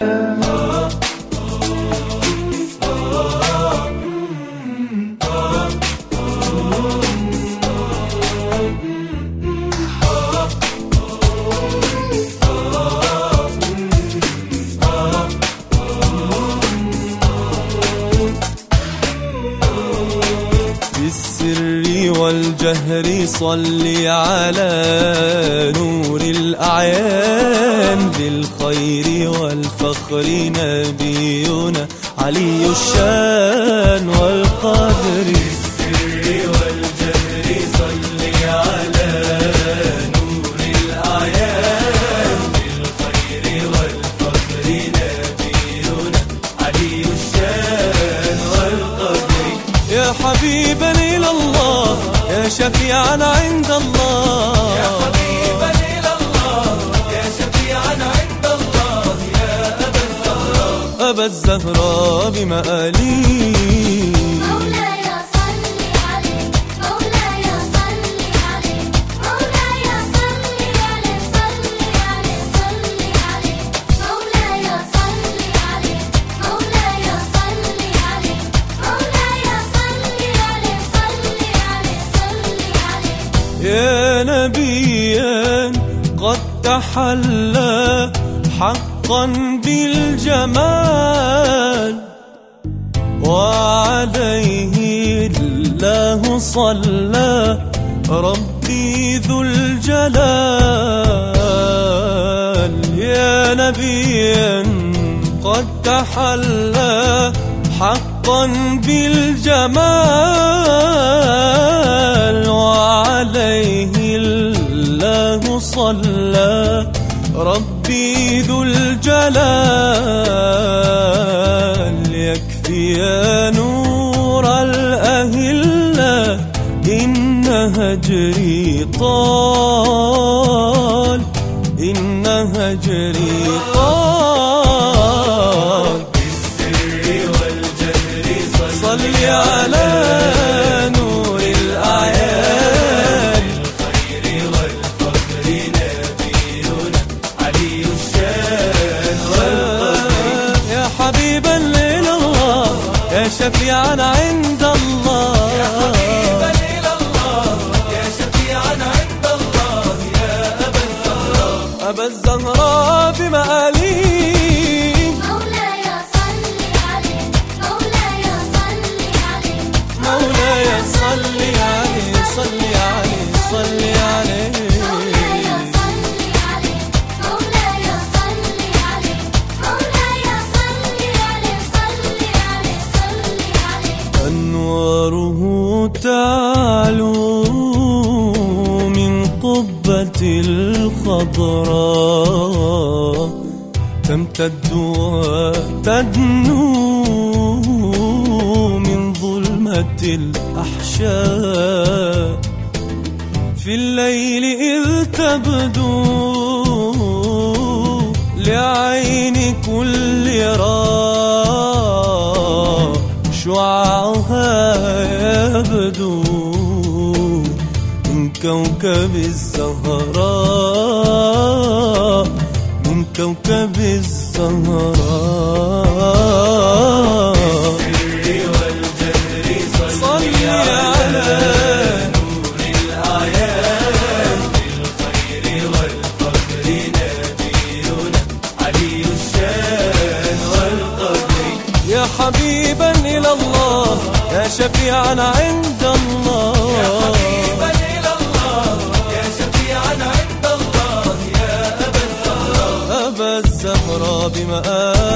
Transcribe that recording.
بالسر والجهر صل على نور الأعيان بالخير والفخر نبينا علي الشان والقدر. والجهر صل على نور الأعيان والفخر نبينا علي الشان والقدر يا الله يا شفيعا عند الله. يا حبيبا إلى الله يا شفيعا عند الله يا أبا الزهراء. أبا الزهراء نبيا قد تحلى حقا بالجمال. وعليه الله صلى ربي ذو الجلال. يا نبيا قد تحلى حقا بالجمال. صلى ربي ذو الجلال يكفي يا نور الأهلة إن هجري طال إن هجري طال. صل على يا شفيعا عند الله. يا حبيبا إلى الله يا عند الله يا أبا الزهراء. أبا الزهراء تعلو من قبة الخضراء تمتد وتدنو من ظلمة الأحشاء. في الليل إذ تبدو لعين كل راء كوكب الزهراء من كوكب الزهراء صل على نور بالخير نبينا علي الشان والقدر يا حبيبا إلى الله يا شفيعا عند الله. عند